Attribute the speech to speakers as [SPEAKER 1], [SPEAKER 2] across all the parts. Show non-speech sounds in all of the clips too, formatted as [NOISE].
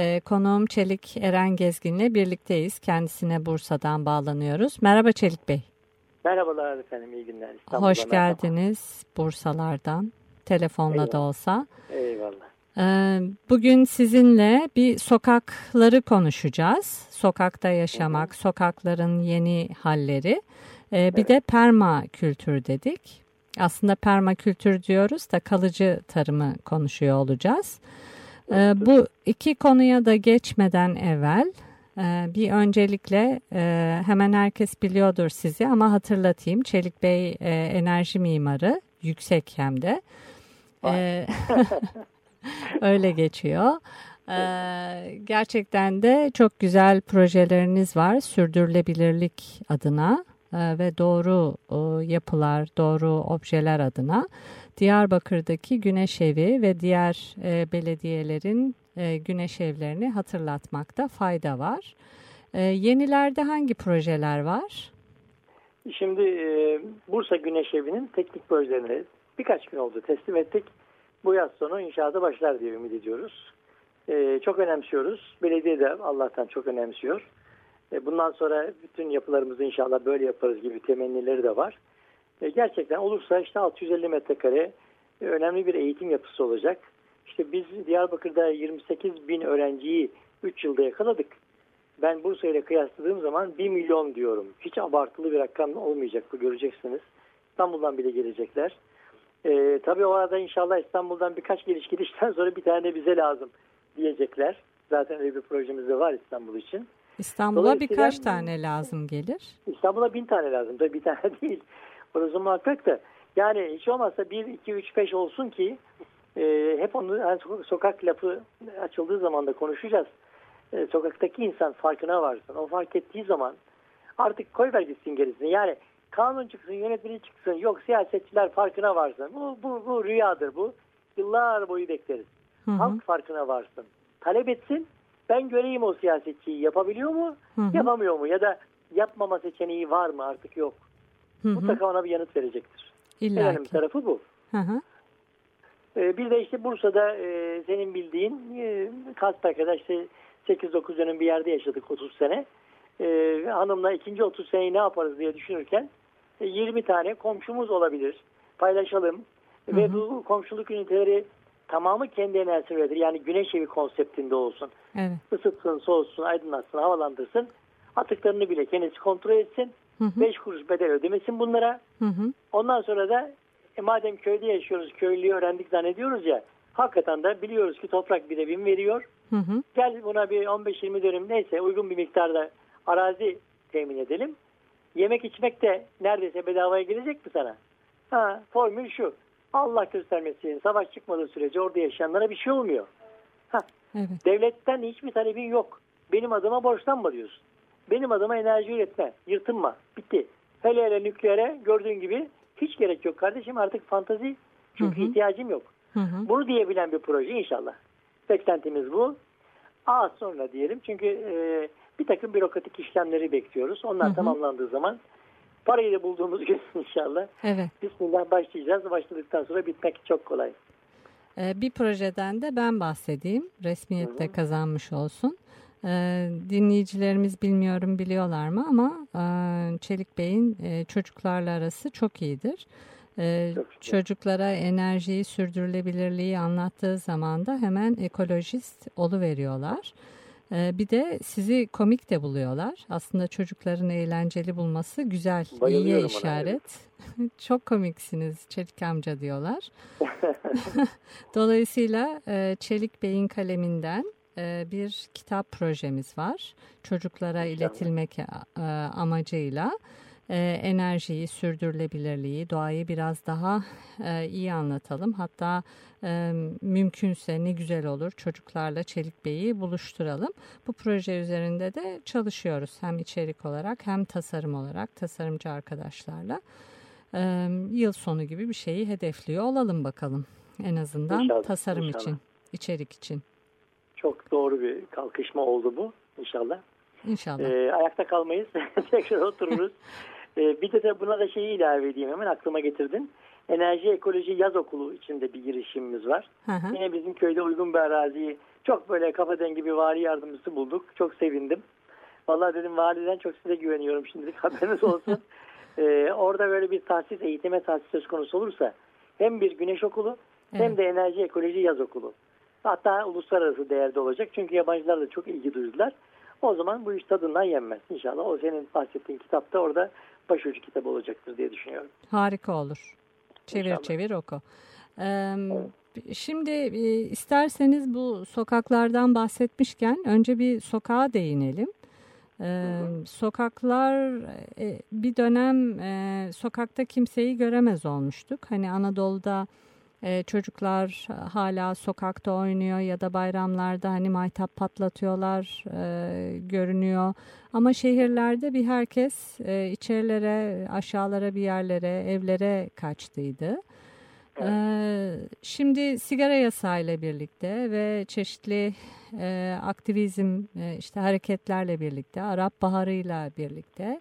[SPEAKER 1] Ee, konuğum Çelik Eren Gezgin'le birlikteyiz. Kendisine Bursa'dan bağlanıyoruz. Merhaba Çelik Bey.
[SPEAKER 2] Merhabalar efendim, iyi günler. İstanbul'da
[SPEAKER 1] Hoş geldiniz merhaba. Bursalardan. Telefonla Eyvallah. da olsa.
[SPEAKER 2] Eyvallah.
[SPEAKER 1] Ee, bugün sizinle bir sokakları konuşacağız. Sokakta yaşamak, Hı -hı. sokakların yeni halleri. Ee, bir evet. de perma kültür dedik. Aslında permakültür diyoruz da kalıcı tarımı konuşuyor olacağız. Ee, bu iki konuya da geçmeden evvel e, bir öncelikle e, hemen herkes biliyordur sizi ama hatırlatayım. Çelik Bey e, enerji mimarı yüksek hem de. E, [LAUGHS] öyle geçiyor. Gerçekten de çok güzel projeleriniz var sürdürülebilirlik adına. E, ve doğru e, yapılar, doğru objeler adına Diyarbakır'daki Güneş Evi ve diğer e, belediyelerin güneş evlerini hatırlatmakta fayda var. Yenilerde hangi projeler var?
[SPEAKER 2] Şimdi Bursa Güneş Evi'nin teknik projelerini birkaç gün oldu teslim ettik. Bu yaz sonu inşaatı başlar diye ümit ediyoruz. Çok önemsiyoruz. Belediye de Allah'tan çok önemsiyor. E, bundan sonra bütün yapılarımızı inşallah böyle yaparız gibi temennileri de var. E, gerçekten olursa işte 650 metrekare e, önemli bir eğitim yapısı olacak. İşte biz Diyarbakır'da 28 bin öğrenciyi 3 yılda yakaladık. Ben Bursa ile kıyasladığım zaman 1 milyon diyorum. Hiç abartılı bir rakam olmayacak bu göreceksiniz. İstanbul'dan bile gelecekler. Ee, tabii o arada inşallah İstanbul'dan birkaç geliş gidişten sonra bir tane bize lazım diyecekler. Zaten öyle bir projemiz de var İstanbul için.
[SPEAKER 1] İstanbul'a birkaç tane lazım gelir.
[SPEAKER 2] İstanbul'a bin tane lazım. Tabii bir tane [LAUGHS] değil. Orası muhakkak da. Yani hiç olmazsa bir, iki, üç, beş olsun ki e, hep onu yani sokak lafı açıldığı zaman da konuşacağız. E, sokaktaki insan farkına varsın. O fark ettiği zaman artık koy ver gitsin gerisini. Yani kanun çıksın, yönetmeni çıksın, yok siyasetçiler farkına varsın. Bu, bu, bu rüyadır bu. Yıllar boyu bekleriz. Hı hı. Halk farkına varsın. Talep etsin ben göreyim o siyasetçiyi yapabiliyor mu, hı hı. yapamıyor mu ya da yapmama seçeneği var mı artık yok. Hı hı. Mutlaka ona bir yanıt verecektir. İlla önemli tarafı bu. Hı hı. Ee, bir de işte Bursa'da e, senin bildiğin e, Kasperka'da işte 8-9 dönüm bir yerde yaşadık 30 sene. E, hanımla ikinci 30 seneyi ne yaparız diye düşünürken e, 20 tane komşumuz olabilir. Paylaşalım. Hı hı. Ve bu komşuluk üniteleri tamamı kendi enerjisi üretir. Yani güneş evi konseptinde olsun. Evet. Isıtsın, soğutsun, aydınlatsın, havalandırsın. Atıklarını bile kendisi kontrol etsin. 5 kuruş bedel ödemesin bunlara. Hı hı. Ondan sonra da e, madem köyde yaşıyoruz, köylüyü öğrendik zannediyoruz ya. Hakikaten de biliyoruz ki toprak bir de bin veriyor. Hı hı. Gel buna bir 15-20 dönüm neyse uygun bir miktarda arazi temin edelim. Yemek içmek de neredeyse bedavaya gelecek mi sana? Ha, formül şu. Allah göstermesin savaş çıkmadığı sürece orada yaşayanlara bir şey olmuyor. Heh. Evet. Devletten hiçbir talebin yok. Benim adıma borçlanma diyorsun. Benim adıma enerji üretme, yırtınma. Bitti. Hele hele nükleere gördüğün gibi hiç gerek yok kardeşim artık fantazi. Çünkü hı hı. ihtiyacım yok. Hı hı. Bunu diyebilen bir proje inşallah. Beklentimiz bu. Az sonra diyelim çünkü e, bir takım bürokratik işlemleri bekliyoruz. Onlar hı hı. tamamlandığı zaman Parayı da bulduğumuz gün [LAUGHS] inşallah. Evet. Bismillah başlayacağız. Başladıktan sonra bitmek çok kolay.
[SPEAKER 1] Ee, bir projeden de ben bahsedeyim. Resmiyette Hı-hı. kazanmış olsun. Ee, dinleyicilerimiz bilmiyorum biliyorlar mı ama e, Çelik Bey'in e, çocuklarla arası çok iyidir. Ee, çok çocuklara enerjiyi, sürdürülebilirliği anlattığı zaman da hemen ekolojist olu veriyorlar. Ee, bir de sizi komik de buluyorlar. Aslında çocukların eğlenceli bulması güzel, iyiye işaret. [LAUGHS] Çok komiksiniz Çelik amca diyorlar. [LAUGHS] [LAUGHS] Dolayısıyla e, Çelik Bey'in kaleminden e, bir kitap projemiz var. Çocuklara iletilmek e, amacıyla. enerjiyi, sürdürülebilirliği, doğayı biraz daha iyi anlatalım. Hatta e, mümkünse ne güzel olur çocuklarla Çelik Bey'i buluşturalım. Bu proje üzerinde de çalışıyoruz hem içerik olarak hem tasarım olarak tasarımcı arkadaşlarla. E, yıl sonu gibi bir şeyi hedefliyor olalım bakalım en azından
[SPEAKER 2] İnşallah,
[SPEAKER 1] tasarım
[SPEAKER 2] inşallah.
[SPEAKER 1] için, içerik için.
[SPEAKER 2] Çok doğru bir kalkışma oldu bu inşallah.
[SPEAKER 1] İnşallah.
[SPEAKER 2] Ee, ayakta kalmayız. [LAUGHS] Tekrar otururuz. [LAUGHS] Ee, bir de, de buna da şeyi ilave edeyim hemen aklıma getirdin. Enerji Ekoloji Yaz Okulu içinde bir girişimimiz var.
[SPEAKER 1] Hı hı.
[SPEAKER 2] Yine bizim köyde uygun bir araziyi çok böyle kafa dengi bir vali yardımcısı bulduk. Çok sevindim. Vallahi dedim validen çok size güveniyorum şimdilik haberiniz olsun. [LAUGHS] Ee, orada böyle bir tahsis, eğitime tahsis söz konusu olursa hem bir güneş okulu hem
[SPEAKER 1] Evet.
[SPEAKER 2] de enerji ekoloji yaz okulu. Hatta uluslararası değerde olacak. Çünkü yabancılar da çok ilgi duydular. O zaman bu iş tadından yenmez. İnşallah o senin bahsettiğin kitapta orada başucu kitabı olacaktır diye düşünüyorum.
[SPEAKER 1] Harika olur. Çevir
[SPEAKER 2] İnşallah.
[SPEAKER 1] çevir oku. Ee, Şimdi e, isterseniz bu sokaklardan bahsetmişken önce bir sokağa değinelim. Ee, sokaklar e, bir dönem e, sokakta kimseyi göremez olmuştuk. Hani Anadolu'da e, çocuklar hala sokakta oynuyor ya da bayramlarda hani maytap patlatıyorlar e, görünüyor. Ama şehirlerde bir herkes e, içerilere, aşağılara bir yerlere, evlere kaçtıydı. Ee, şimdi sigara yasağıyla birlikte ve çeşitli e, aktivizm e, işte hareketlerle birlikte Arap Baharı'yla birlikte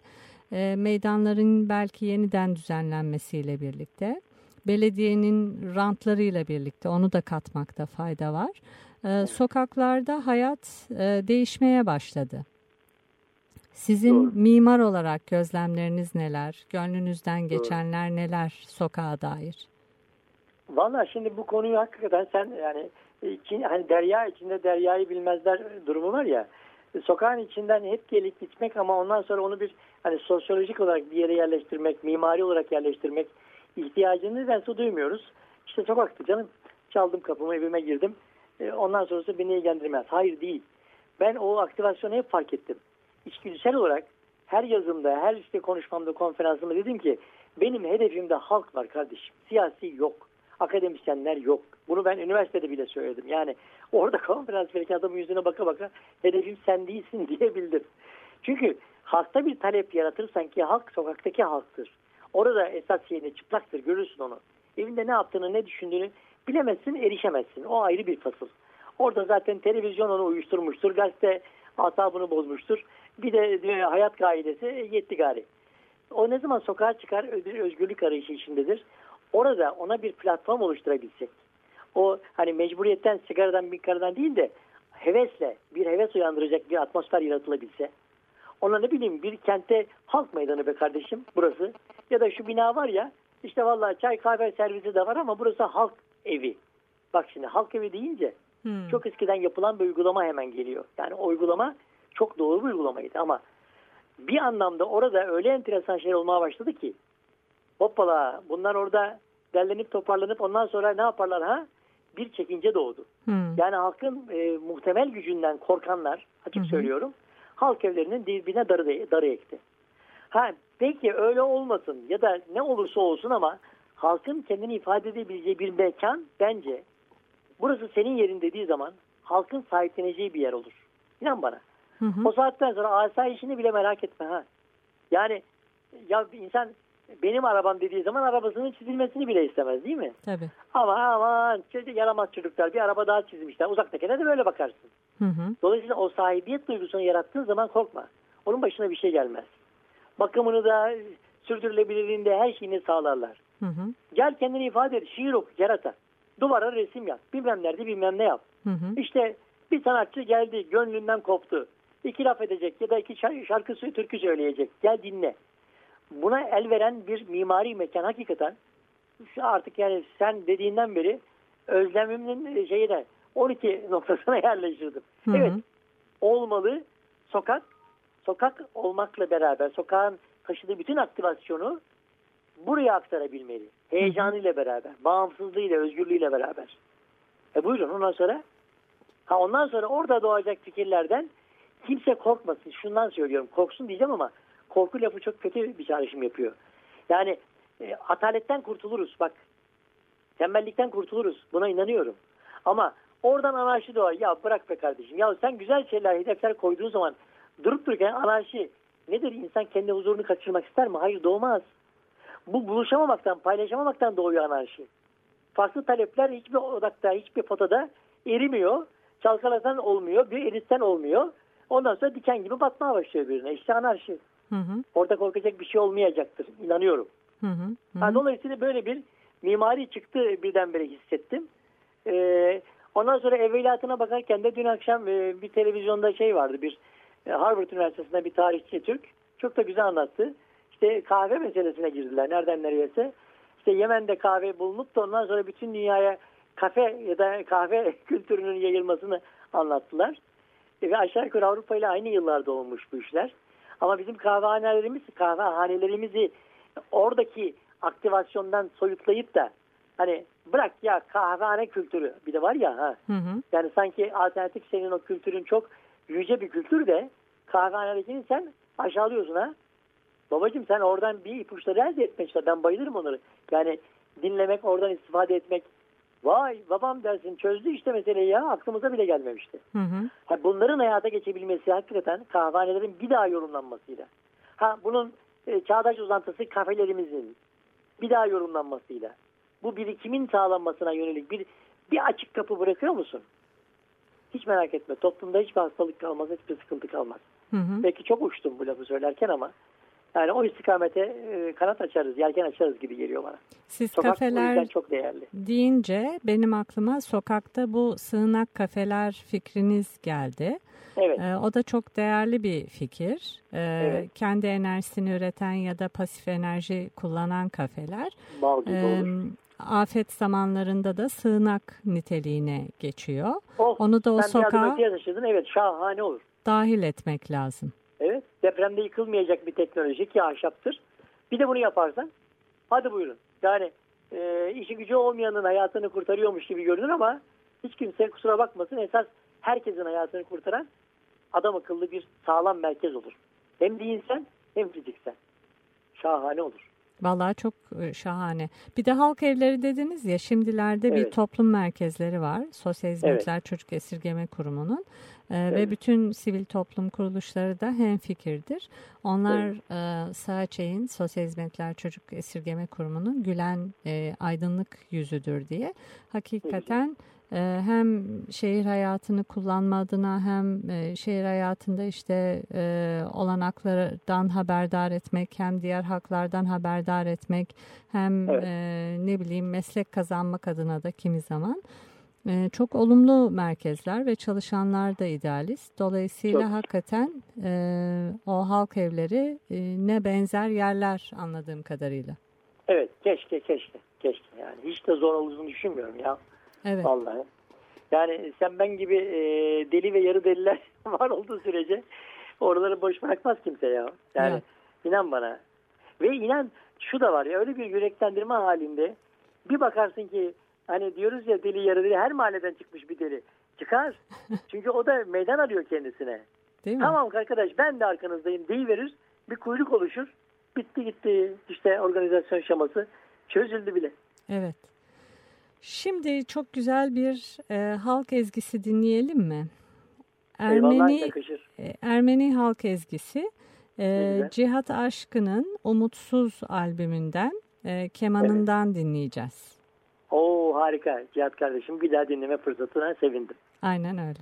[SPEAKER 1] e, meydanların belki yeniden düzenlenmesiyle birlikte belediyenin rantlarıyla birlikte onu da katmakta fayda var. E, sokaklarda hayat e, değişmeye başladı. Sizin
[SPEAKER 2] Doğru.
[SPEAKER 1] mimar olarak gözlemleriniz neler? Gönlünüzden geçenler neler sokağa dair?
[SPEAKER 2] Valla şimdi bu konuyu hakikaten sen yani iki, hani derya içinde deryayı bilmezler durumu var ya sokağın içinden hep gelip gitmek ama ondan sonra onu bir hani sosyolojik olarak bir yere yerleştirmek, mimari olarak yerleştirmek ihtiyacını nedense duymuyoruz. İşte sokaktı canım. Çaldım kapımı evime girdim. E, ondan sonrası beni ilgilendirmez. Hayır değil. Ben o aktivasyonu hep fark ettim. İçgüdüsel olarak her yazımda, her işte konuşmamda, konferansımda dedim ki benim hedefimde halk var kardeşim. Siyasi yok. Akademisyenler yok. Bunu ben üniversitede bile söyledim. Yani orada [LAUGHS] konferans verirken adamın yüzüne baka baka hedefim sen değilsin [LAUGHS] diyebildim. Çünkü halkta bir talep yaratırsan ki halk sokaktaki halktır. Orada esas şeyini çıplaktır görürsün onu. Evinde ne yaptığını ne düşündüğünü bilemezsin erişemezsin. O ayrı bir fasıl. Orada zaten televizyon onu uyuşturmuştur. Gazete asabını bozmuştur. Bir de e, hayat kaidesi e, yetti gari. O ne zaman sokağa çıkar özgürlük arayışı içindedir. Orada ona bir platform oluşturabilsek. O hani mecburiyetten sigaradan bir karadan değil de hevesle bir heves uyandıracak bir atmosfer yaratılabilse. Ona ne bileyim bir kente halk meydanı be kardeşim burası. Ya da şu bina var ya işte vallahi çay kahve servisi de var ama burası halk evi. Bak şimdi halk evi deyince
[SPEAKER 1] Hmm.
[SPEAKER 2] çok eskiden yapılan bir uygulama hemen geliyor. Yani o uygulama çok doğru bir uygulamaydı ama bir anlamda orada öyle enteresan şeyler olmaya başladı ki hoppala bunlar orada derlenip toparlanıp ondan sonra ne yaparlar ha? Bir çekince doğdu.
[SPEAKER 1] Hmm.
[SPEAKER 2] Yani halkın e, muhtemel gücünden korkanlar açık söylüyorum halk evlerinin birbirine darı, darı ekti. Ha peki öyle olmasın ya da ne olursa olsun ama halkın kendini ifade edebileceği bir mekan bence burası senin yerin dediği zaman halkın sahipleneceği bir yer olur. İnan bana.
[SPEAKER 1] Hı hı.
[SPEAKER 2] O saatten sonra asayişini bile merak etme ha. Yani ya insan benim arabam dediği zaman arabasının çizilmesini bile istemez değil mi?
[SPEAKER 1] Tabii.
[SPEAKER 2] Ama aman çocuk- yaramaz çocuklar bir araba daha çizmişler. Uzaktakine de böyle bakarsın.
[SPEAKER 1] Hı hı.
[SPEAKER 2] Dolayısıyla o sahibiyet duygusunu yarattığın zaman korkma. Onun başına bir şey gelmez. Bakımını da sürdürülebilirliğini de her şeyini sağlarlar.
[SPEAKER 1] Hı hı.
[SPEAKER 2] Gel kendini ifade et. Şiir oku, yarata. Duvara resim yap. Bilmem nerede bilmem ne yap.
[SPEAKER 1] Hı hı.
[SPEAKER 2] İşte bir sanatçı geldi, gönlünden koptu. İki laf edecek ya da iki şar- şarkı, türkü söyleyecek. Gel dinle. Buna el veren bir mimari mekan hakikaten şu artık yani sen dediğinden beri özlemimin şeyine 12 [LAUGHS] noktasına yerleştirdim.
[SPEAKER 1] Hı hı.
[SPEAKER 2] Evet olmalı sokak sokak olmakla beraber sokağın taşıdığı bütün aktivasyonu buraya aktarabilmeli. Heyecanıyla beraber, bağımsızlığıyla, özgürlüğüyle beraber. E buyurun ondan sonra ha ondan sonra orada doğacak fikirlerden kimse korkmasın. Şundan söylüyorum korksun diyeceğim ama korku lafı çok kötü bir çağrışım yapıyor. Yani e, ataletten kurtuluruz bak. Tembellikten kurtuluruz. Buna inanıyorum. Ama oradan anarşi doğar. Ya bırak be kardeşim. Ya sen güzel şeyler, hedefler koyduğun zaman durup dururken anarşi nedir? İnsan kendi huzurunu kaçırmak ister mi? Hayır doğmaz. Bu buluşamamaktan, paylaşamamaktan doğuyor anarşi. Farklı talepler hiçbir odakta, hiçbir potada erimiyor. Çalkalasan olmuyor, bir eritsen olmuyor. Ondan sonra diken gibi batmaya başlıyor birine. İşte anarşi.
[SPEAKER 1] Hı hı.
[SPEAKER 2] Orada korkacak bir şey olmayacaktır. İnanıyorum.
[SPEAKER 1] Hı hı. hı.
[SPEAKER 2] Dolayısıyla böyle bir mimari çıktı birdenbire hissettim. Ee, ondan sonra evveliyatına bakarken de dün akşam e, bir televizyonda şey vardı. Bir e, Harvard Üniversitesi'nde bir tarihçi Türk. Çok da güzel anlattı. İşte kahve meselesine girdiler. Nereden nereyese. İşte Yemen'de kahve bulunup da ondan sonra bütün dünyaya kafe ya da kahve [LAUGHS] kültürünün yayılmasını anlattılar. E, ve aşağı yukarı Avrupa ile aynı yıllarda olmuş bu işler. Ama bizim kahvehanelerimiz, kahvehanelerimizi oradaki aktivasyondan soyutlayıp da hani bırak ya kahvehane kültürü bir de var ya ha.
[SPEAKER 1] Hı hı.
[SPEAKER 2] Yani sanki alternatif senin o kültürün çok yüce bir kültür de kahvehanedekini sen aşağılıyorsun ha. Babacım sen oradan bir ipuçları elde etmek işte ben bayılırım onları. Yani dinlemek oradan istifade etmek. Vay babam dersin çözdü işte meseleyi ya aklımıza bile gelmemişti.
[SPEAKER 1] Hı hı.
[SPEAKER 2] Ha, bunların hayata geçebilmesi hakikaten kahvehanelerin bir daha yorumlanmasıyla. Ha bunun e, çağdaş uzantısı kafelerimizin bir daha yorumlanmasıyla. Bu birikimin sağlanmasına yönelik bir bir açık kapı bırakıyor musun? Hiç merak etme. Toplumda hiçbir hastalık kalmaz, hiçbir sıkıntı kalmaz.
[SPEAKER 1] Hı hı.
[SPEAKER 2] Belki çok uçtum bu lafı söylerken ama yani o istikamete e, kanat açarız, yelken açarız gibi geliyor bana.
[SPEAKER 1] Siz
[SPEAKER 2] Sokak
[SPEAKER 1] kafeler
[SPEAKER 2] çok değerli.
[SPEAKER 1] deyince benim aklıma sokakta bu sığınak kafeler fikriniz geldi.
[SPEAKER 2] Evet,
[SPEAKER 1] Ee, o da çok değerli bir fikir. Ee,
[SPEAKER 2] Evet.
[SPEAKER 1] Kendi enerjisini üreten ya da pasif enerji kullanan kafeler.
[SPEAKER 2] bal gibi
[SPEAKER 1] Ee,
[SPEAKER 2] olur.
[SPEAKER 1] afet zamanlarında da sığınak niteliğine geçiyor.
[SPEAKER 2] Oh,
[SPEAKER 1] Onu da o sokağa.
[SPEAKER 2] Evet, şahane olur.
[SPEAKER 1] dahil etmek lazım.
[SPEAKER 2] Evet. Depremde yıkılmayacak bir teknoloji ki ahşaptır. Bir de bunu yaparsan hadi buyurun. Yani e, işi gücü olmayanın hayatını kurtarıyormuş gibi görünür ama hiç kimse kusura bakmasın esas herkesin hayatını kurtaran adam akıllı bir sağlam merkez olur. Hem dinsel hem fiziksel. Şahane olur.
[SPEAKER 1] Vallahi çok e, şahane. Bir de halk evleri dediniz ya şimdilerde bir
[SPEAKER 2] Evet.
[SPEAKER 1] toplum merkezleri var. Sosyal Hizmetler Çocuk Esirgeme Kurumu'nun E, ve
[SPEAKER 2] Evet.
[SPEAKER 1] bütün sivil toplum kuruluşları da hemfikirdir. Onlar e, Sağçay'ın Sosyal Hizmetler Çocuk Esirgeme Kurumu'nun gülen e, aydınlık yüzüdür diye. Hakikaten e, hem şehir hayatını kullanma adına hem e, şehir hayatında işte e, olanaklardan haberdar etmek hem diğer haklardan haberdar etmek hem
[SPEAKER 2] Evet.
[SPEAKER 1] e, ne bileyim meslek kazanmak adına da kimi zaman e, çok olumlu merkezler ve çalışanlar da idealist. Dolayısıyla
[SPEAKER 2] Çok.
[SPEAKER 1] hakikaten e, o halk evleri e, ne benzer yerler anladığım kadarıyla.
[SPEAKER 2] Evet keşke keşke keşke yani hiç de zor olduğunu düşünmüyorum ya.
[SPEAKER 1] Evet.
[SPEAKER 2] Vallahi. Yani sen ben gibi e, deli ve yarı deliler [LAUGHS] var olduğu sürece oraları boş bırakmaz kimse ya. Yani
[SPEAKER 1] Evet.
[SPEAKER 2] inan bana. Ve inan şu da var ya öyle bir yüreklendirme halinde bir bakarsın ki hani diyoruz ya deli yarı deli her mahalleden çıkmış bir deli. Çıkar. [LAUGHS] Çünkü o da meydan arıyor kendisine.
[SPEAKER 1] Değil mi?
[SPEAKER 2] Tamam arkadaş ben de arkanızdayım deyiverir. Bir kuyruk oluşur. Bitti gitti işte organizasyon şaması çözüldü bile.
[SPEAKER 1] Evet. Şimdi çok güzel bir e, halk ezgisi dinleyelim mi? Ermeni e, Ermeni halk ezgisi e. Cihat Aşkı'nın Umutsuz albümünden e, kemanından dinleyeceğiz.
[SPEAKER 2] Oo harika Cihat kardeşim bir daha dinleme fırsatına sevindim.
[SPEAKER 1] Aynen öyle.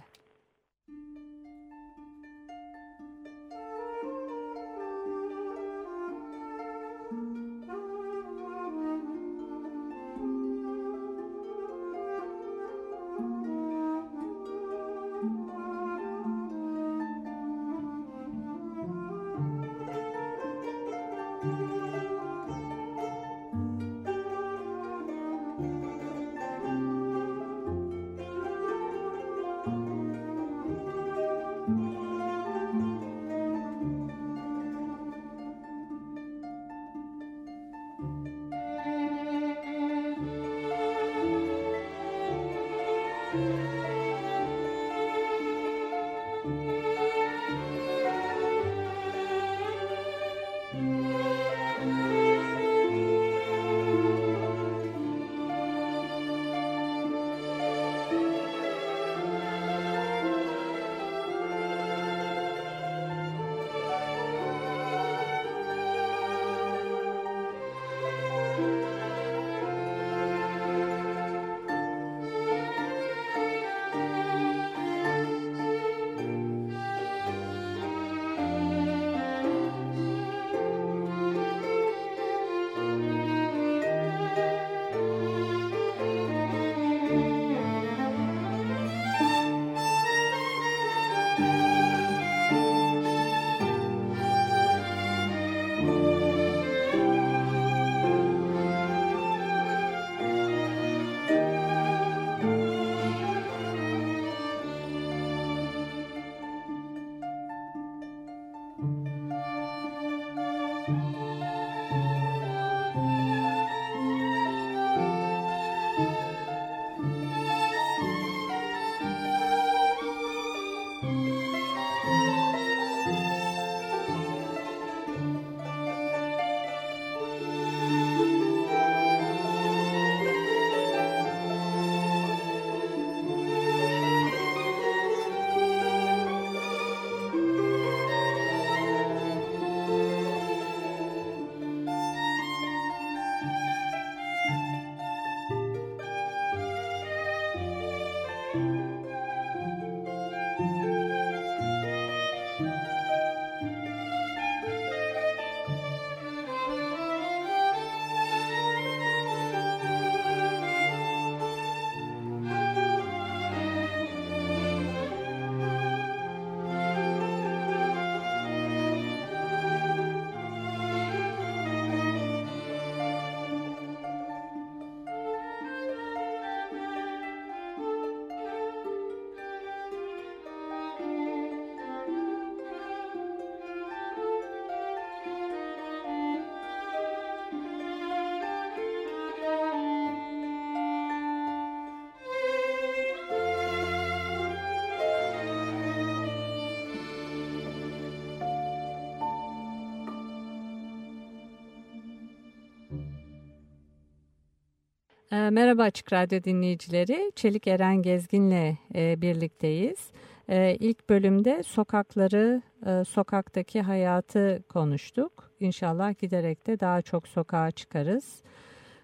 [SPEAKER 1] Merhaba Açık Radyo dinleyicileri. Çelik Eren Gezgin'le e, birlikteyiz. E, ilk bölümde sokakları, e, sokaktaki hayatı konuştuk. İnşallah giderek de daha çok sokağa çıkarız.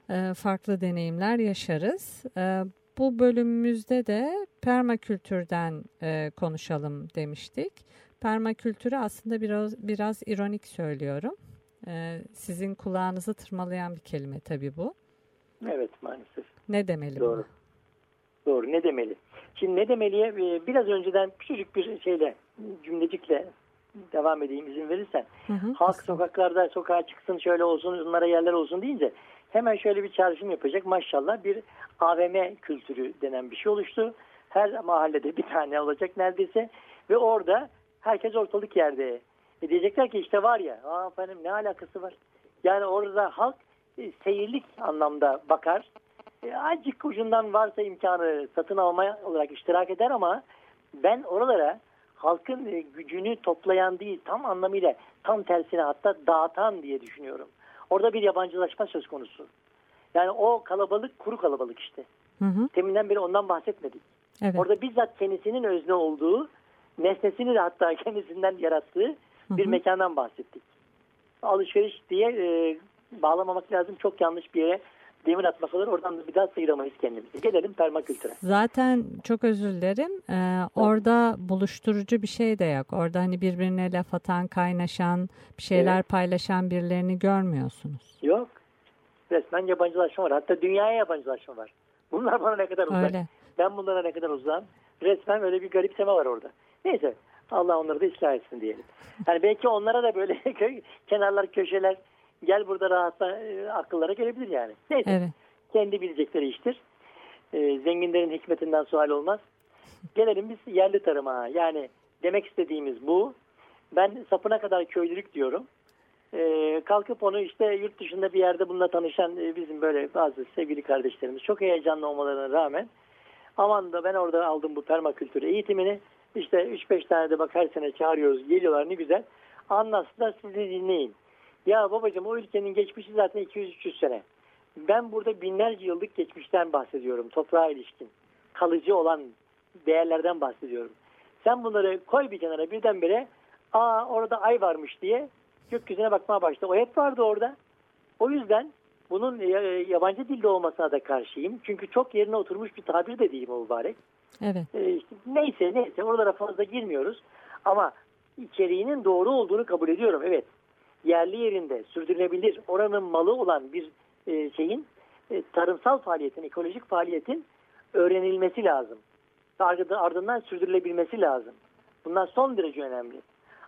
[SPEAKER 1] E, farklı deneyimler yaşarız. Bu bölümümüzde de permakültürden e, konuşalım demiştik. Permakültürü aslında biraz, biraz ironik söylüyorum. Sizin kulağınızı tırmalayan bir kelime tabii bu.
[SPEAKER 2] Evet maalesef.
[SPEAKER 1] Ne demeli
[SPEAKER 2] Doğru.
[SPEAKER 1] bu?
[SPEAKER 2] Doğru ne demeli? Şimdi ne demeliye e, biraz önceden küçücük bir şeyle cümlecikle devam edeyim izin verirsen.
[SPEAKER 1] Hı hı.
[SPEAKER 2] Halk sokaklarda sokağa çıksın şöyle olsun bunlara yerler olsun deyince hemen şöyle bir çağrışım yapacak. Maşallah bir AVM kültürü denen bir şey oluştu. Her mahallede bir tane olacak neredeyse ve orada herkes ortalık yerde. E diyecekler ki işte var ya Aa efendim ne alakası var? Yani orada halk seyirlik anlamda bakar. E, azıcık ucundan varsa imkanı satın almaya olarak iştirak eder ama ben oralara halkın e, gücünü toplayan değil tam anlamıyla tam tersine hatta dağıtan diye düşünüyorum. Orada bir yabancılaşma söz konusu. Yani o kalabalık kuru kalabalık işte.
[SPEAKER 1] Hı hı.
[SPEAKER 2] Teminden beri ondan bahsetmedik.
[SPEAKER 1] Evet.
[SPEAKER 2] Orada bizzat kendisinin özne olduğu, nesnesini de hatta [LAUGHS] kendisinden yarattığı bir
[SPEAKER 1] Hı hı.
[SPEAKER 2] mekandan bahsettik. Alışveriş diye e, bağlamamak lazım. Çok yanlış bir yere demir atmak olur. Oradan da bir daha sıyıramayız kendimizi. Gelelim permakültüre.
[SPEAKER 1] Zaten çok özür dilerim. Ee, orada buluşturucu bir şey de yok. Orada hani birbirine laf atan, kaynaşan, bir şeyler
[SPEAKER 2] Evet.
[SPEAKER 1] paylaşan birilerini görmüyorsunuz.
[SPEAKER 2] Yok. Resmen yabancılaşma var. Hatta dünyaya yabancılaşma var. Bunlar bana ne kadar uzak.
[SPEAKER 1] Öyle.
[SPEAKER 2] Ben bunlara ne kadar uzağım. Resmen öyle bir garipseme var orada. Neyse. Allah onları da ıslah etsin diyelim. Yani belki onlara da böyle [LAUGHS] kenarlar, köşeler gel burada rahatla e, akıllara gelebilir yani. Neyse.
[SPEAKER 1] Evet.
[SPEAKER 2] Kendi bilecekleri iştir. E, zenginlerin hikmetinden sual olmaz. Gelelim biz yerli tarıma. Yani demek istediğimiz bu. Ben sapına kadar köylülük diyorum. E, kalkıp onu işte yurt dışında bir yerde bununla tanışan e, bizim böyle bazı sevgili kardeşlerimiz çok heyecanlı olmalarına rağmen aman da ben orada aldım bu permakültür eğitimini. İşte 3-5 tane de bak her sene çağırıyoruz geliyorlar ne güzel. Anlatsınlar sizi dinleyin. Ya babacığım o ülkenin geçmişi zaten 200-300 sene. Ben burada binlerce yıllık geçmişten bahsediyorum. Toprağa ilişkin. Kalıcı olan değerlerden bahsediyorum. Sen bunları koy bir kenara birdenbire aa orada ay varmış diye gökyüzüne bakmaya başla. O hep vardı orada. O yüzden bunun e, yabancı dilde olmasına da karşıyım. Çünkü çok yerine oturmuş bir tabir de değil o mübarek.
[SPEAKER 1] Evet.
[SPEAKER 2] E, işte neyse neyse oralara fazla girmiyoruz. Ama içeriğinin doğru olduğunu kabul ediyorum. Evet yerli yerinde sürdürülebilir oranın malı olan bir e, şeyin e, tarımsal faaliyetin, ekolojik faaliyetin öğrenilmesi lazım. Ardı- Ardından sürdürülebilmesi lazım. Bunlar son derece önemli.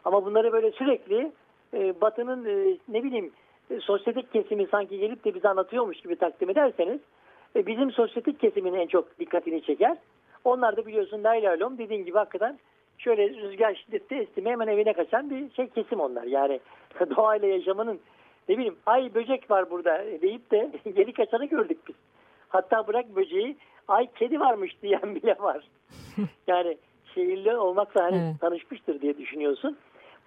[SPEAKER 2] Ama bunları böyle sürekli e, Batı'nın e, ne bileyim e, sosyetik kesimi sanki gelip de bize anlatıyormuş gibi takdim ederseniz e, bizim sosyetik kesimin en çok dikkatini çeker. Onlar da biliyorsun laylaylom dediğin gibi hakikaten şöyle rüzgar şiddette estime hemen evine kaçan bir şey kesim onlar. Yani [LAUGHS] doğayla yaşamanın ne bileyim ay böcek var burada deyip de [LAUGHS] geri kaçanı gördük biz. Hatta bırak böceği ay kedi varmış [LAUGHS] diyen bile var. Yani şehirli olmakla hani
[SPEAKER 1] Evet.
[SPEAKER 2] tanışmıştır diye düşünüyorsun.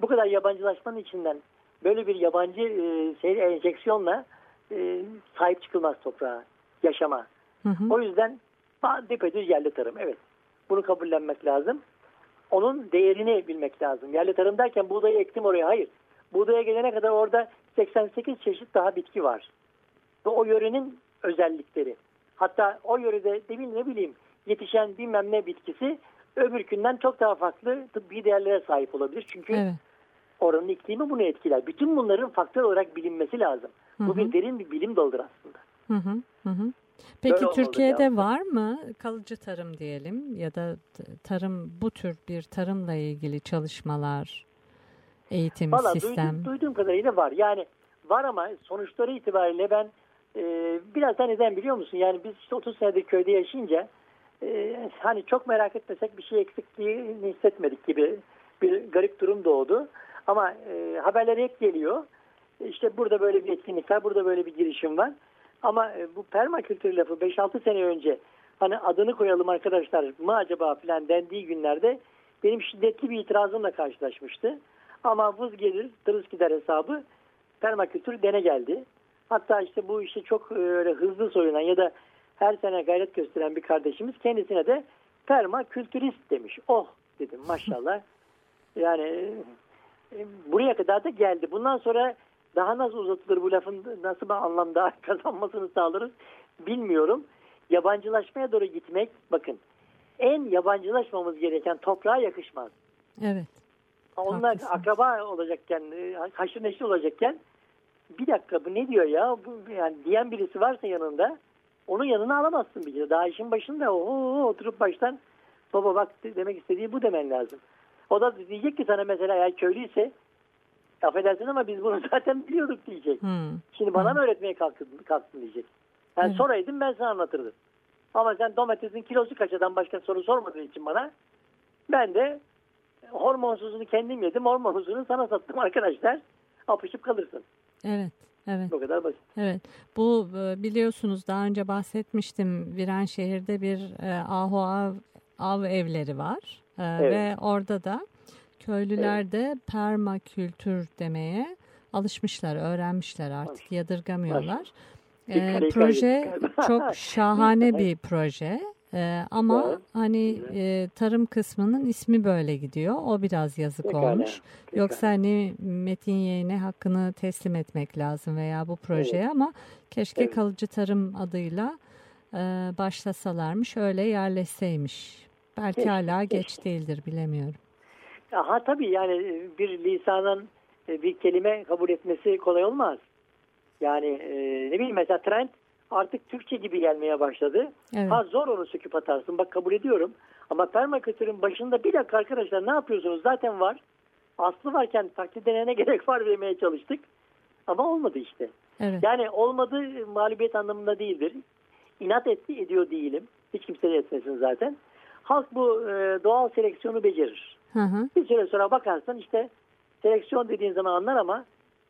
[SPEAKER 2] Bu kadar yabancılaşmanın içinden böyle bir yabancı e, şey enjeksiyonla e, sahip çıkılmaz toprağa, yaşama.
[SPEAKER 1] Hı hı.
[SPEAKER 2] O yüzden düpedüz yerli tarım. Evet. Bunu kabullenmek lazım. Onun değerini bilmek lazım. Yerli tarım derken buğdayı ektim oraya. Hayır. Buğdaya gelene kadar orada 88 çeşit daha bitki var. Ve o yörenin özellikleri. Hatta o yörede demin ne bileyim yetişen bilmem ne bitkisi öbürkünden çok daha farklı tıbbi değerlere sahip olabilir. Çünkü
[SPEAKER 1] Evet.
[SPEAKER 2] oranın iklimi bunu etkiler. Bütün bunların faktör olarak bilinmesi lazım.
[SPEAKER 1] Hı
[SPEAKER 2] Bu
[SPEAKER 1] hı.
[SPEAKER 2] bir derin bir bilim dalıdır aslında.
[SPEAKER 1] Hı hı. Hı hı. Peki
[SPEAKER 2] Böyle
[SPEAKER 1] Türkiye'de
[SPEAKER 2] cevap.
[SPEAKER 1] var mı kalıcı tarım diyelim ya da tarım bu tür bir tarımla ilgili çalışmalar, eğitim,
[SPEAKER 2] Valla
[SPEAKER 1] sistem?
[SPEAKER 2] duydum, duyduğum kadarıyla var. Yani var ama sonuçları itibariyle ben e, biraz da neden biliyor musun? Yani biz işte 30 senedir köyde yaşayınca e, hani çok merak etmesek bir şey eksikliğini hissetmedik gibi bir garip durum doğdu. Ama e, haberler hep geliyor. İşte burada böyle bir etkinlik var, burada böyle bir girişim var. Ama e, bu permakültür lafı 5-6 sene önce hani adını koyalım arkadaşlar mı acaba filan dendiği günlerde benim şiddetli bir itirazımla karşılaşmıştı. Ama vız gelir, tırıs gider hesabı permakültür dene geldi. Hatta işte bu işi çok e, öyle hızlı soyunan ya da her sene gayret gösteren bir kardeşimiz kendisine de permakültürist demiş. Oh dedim maşallah. [LAUGHS] yani e, buraya kadar da geldi. Bundan sonra daha nasıl uzatılır bu lafın nasıl bir anlamda [LAUGHS] kazanmasını sağlarız bilmiyorum. Yabancılaşmaya doğru gitmek bakın en yabancılaşmamız gereken toprağa yakışmaz.
[SPEAKER 1] Evet.
[SPEAKER 2] Onlar
[SPEAKER 1] Haklısın.
[SPEAKER 2] akraba olacakken, haşır neşir olacakken bir dakika bu ne diyor ya bu, yani diyen birisi varsa yanında onun yanına alamazsın bir kere. Daha işin başında oho, oturup baştan baba bak demek istediği bu demen lazım. O da diyecek ki sana mesela eğer köylüyse affedersin ama biz bunu [LAUGHS] zaten biliyorduk diyecek.
[SPEAKER 1] Hmm.
[SPEAKER 2] Şimdi bana
[SPEAKER 1] Hı.
[SPEAKER 2] mı öğretmeye kalktın, kalktın diyecek. Ben
[SPEAKER 1] Evet.
[SPEAKER 2] soraydım ben sana anlatırdım. Ama sen domatesin kilosu kaçadan başka soru sormadığın için bana ben de hormonsuzunu kendim yedim hormonsuzunu sana sattım arkadaşlar. Apışıp kalırsın.
[SPEAKER 1] Evet. Evet.
[SPEAKER 2] Bu kadar basit.
[SPEAKER 1] Evet, bu e, biliyorsunuz daha önce bahsetmiştim. Viranşehir'de bir e, ahu av, av evleri var E,
[SPEAKER 2] Evet.
[SPEAKER 1] ve orada da köylüler de permakültür demeye alışmışlar, öğrenmişler artık yadırgamıyorlar. E, proje [LAUGHS] çok şahane bir proje. E, ama
[SPEAKER 2] Evet.
[SPEAKER 1] hani e, tarım kısmının ismi böyle gidiyor. O biraz yazık
[SPEAKER 2] Pekala,
[SPEAKER 1] olmuş.
[SPEAKER 2] pekala.
[SPEAKER 1] Yoksa hani Metin Yeğen'e hakkını teslim etmek lazım veya bu projeye ama keşke
[SPEAKER 2] Evet.
[SPEAKER 1] kalıcı tarım adıyla e, başlasalarmış öyle yerleşseymiş. Belki
[SPEAKER 2] Keşke,
[SPEAKER 1] hala
[SPEAKER 2] keşke.
[SPEAKER 1] geç değildir bilemiyorum.
[SPEAKER 2] Aha tabii yani bir lisanın e, bir kelime kabul etmesi kolay olmaz. Yani e, ne bileyim mesela trend artık Türkçe gibi gelmeye başladı.
[SPEAKER 1] Evet.
[SPEAKER 2] Ha zor onu söküp atarsın bak kabul ediyorum. Ama permakültürün başında bir dakika arkadaşlar ne yapıyorsunuz zaten var. Aslı varken taklidine ne [LAUGHS] gerek var demeye çalıştık. Ama olmadı işte.
[SPEAKER 1] Evet.
[SPEAKER 2] Yani olmadı mağlubiyet anlamında değildir. İnat etti ediyor değilim. Hiç kimse de etmesin zaten. Halk bu e, doğal seleksiyonu becerir.
[SPEAKER 1] Hı hı.
[SPEAKER 2] Bir süre sonra bakarsan işte seleksiyon dediğin zaman anlar ama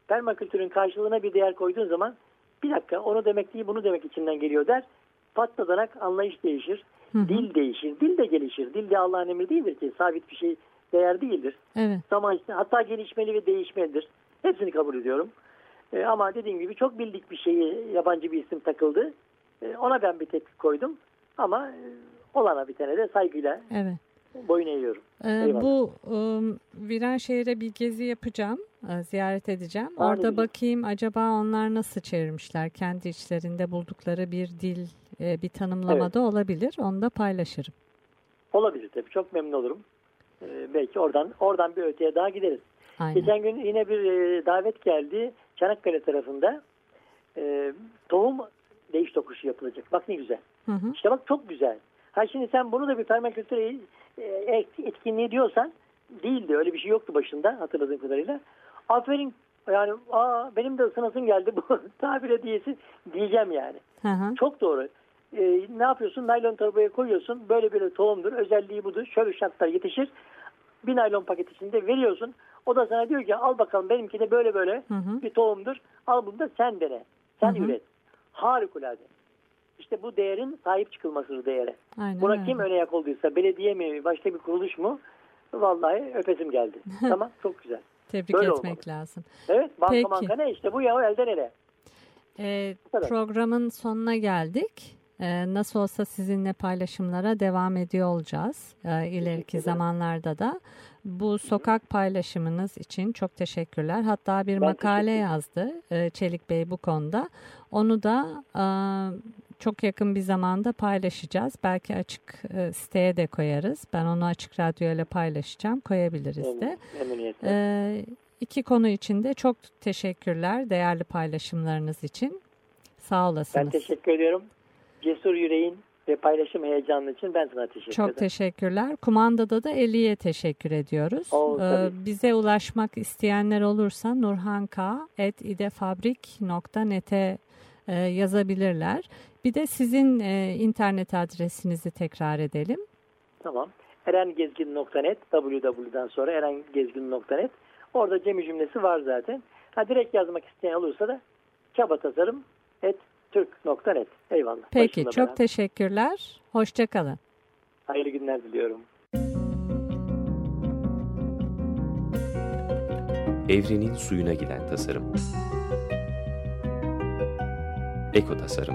[SPEAKER 2] permakültürün karşılığına bir değer koyduğun zaman bir dakika onu demek değil bunu demek içinden geliyor der. Patladanak anlayış değişir.
[SPEAKER 1] Hı hı.
[SPEAKER 2] Dil değişir. Dil de gelişir. Dil de Allah'ın emri değildir ki. Sabit bir şey değer değildir.
[SPEAKER 1] Evet.
[SPEAKER 2] Zaman işte hatta gelişmeli ve değişmelidir. Hepsini kabul ediyorum. E, ama dediğim gibi çok bildik bir şeyi yabancı bir isim takıldı. E, ona ben bir tepki koydum. Ama e, olana bitene de saygıyla
[SPEAKER 1] Evet.
[SPEAKER 2] Boyun eğiyorum.
[SPEAKER 1] Ee,
[SPEAKER 2] Eyvallah.
[SPEAKER 1] bu ım, Viranşehir'e bir gezi yapacağım, e, ziyaret edeceğim.
[SPEAKER 2] Aa, ne
[SPEAKER 1] Orada bakayım acaba onlar nasıl çevirmişler, kendi içlerinde buldukları bir dil, e, bir tanımlamada olabilir. Onu da paylaşırım.
[SPEAKER 2] Olabilir tabii. Çok memnun olurum. Ee, belki oradan oradan bir öteye daha gideriz.
[SPEAKER 1] Aynen.
[SPEAKER 2] Geçen gün yine bir e, davet geldi. Çanakkale tarafında e, tohum değiş tokuşu yapılacak. Bak ne güzel.
[SPEAKER 1] Hı hı.
[SPEAKER 2] İşte bak çok güzel. Ha şimdi sen bunu da bir permakültür etkinliği diyorsan değildi. Öyle bir şey yoktu başında hatırladığım kadarıyla. Aferin yani aa, benim de ısınasım geldi bu [LAUGHS] tabir hediyesi diyeceğim yani.
[SPEAKER 1] Hı hı.
[SPEAKER 2] Çok doğru. Ee, ne yapıyorsun? Naylon torbaya koyuyorsun. Böyle böyle tohumdur. Özelliği budur. Şöyle şartlar yetişir. Bir naylon paket içinde veriyorsun. O da sana diyor ki al bakalım benimki de böyle böyle
[SPEAKER 1] Hı hı.
[SPEAKER 2] bir tohumdur. Al bunu da sen dene. Sen
[SPEAKER 1] Hı hı.
[SPEAKER 2] üret. Harikulade. İşte bu değerin sahip çıkılmasıdır değere.
[SPEAKER 1] Aynen
[SPEAKER 2] Buna
[SPEAKER 1] öyle.
[SPEAKER 2] kim öne yak olduysa belediye mi başka bir kuruluş mu vallahi öpesim geldi. [LAUGHS] tamam çok güzel.
[SPEAKER 1] Tebrik
[SPEAKER 2] Böyle
[SPEAKER 1] etmek
[SPEAKER 2] olmalı.
[SPEAKER 1] lazım.
[SPEAKER 2] Evet banka
[SPEAKER 1] Peki.
[SPEAKER 2] banka ne işte bu ya o elden ele.
[SPEAKER 1] Ee, programın sonuna geldik. Ee, nasıl olsa sizinle paylaşımlara devam ediyor olacağız ee, ileriki zamanlarda da. Bu sokak paylaşımınız için çok teşekkürler. Hatta bir
[SPEAKER 2] Ben
[SPEAKER 1] makale yazdı e, Çelik Bey bu konuda. Onu da e, çok yakın bir zamanda paylaşacağız. Belki açık e, siteye de koyarız. Ben onu açık radyo ile paylaşacağım. Koyabiliriz de.
[SPEAKER 2] Memnun- Memnuniyetle.
[SPEAKER 1] Ee, iki konu için de çok teşekkürler değerli paylaşımlarınız için. Sağ olasınız.
[SPEAKER 2] Ben teşekkür ediyorum. Cesur yüreğin ve paylaşım heyecanı için ben sana teşekkür
[SPEAKER 1] Çok
[SPEAKER 2] ederim.
[SPEAKER 1] teşekkürler. Kumandada da Eli'ye teşekkür ediyoruz.
[SPEAKER 2] Oo,
[SPEAKER 1] Ee, bize ulaşmak isteyenler olursa nurhank.idefabrik.net'e e, yazabilirler. Bir de sizin e, internet adresinizi tekrar edelim.
[SPEAKER 2] Tamam. erengezgin.net www'dan sonra erengezgin.net Orada Cem'i cümlesi var zaten. Ha direkt yazmak isteyen olursa da çaba tasarım et türk.net. Eyvallah.
[SPEAKER 1] Peki
[SPEAKER 2] Başımla
[SPEAKER 1] çok
[SPEAKER 2] beraber.
[SPEAKER 1] teşekkürler. Hoşçakalın.
[SPEAKER 2] Hayırlı günler diliyorum.
[SPEAKER 3] Evrenin suyuna giden tasarım. Eko tasarım.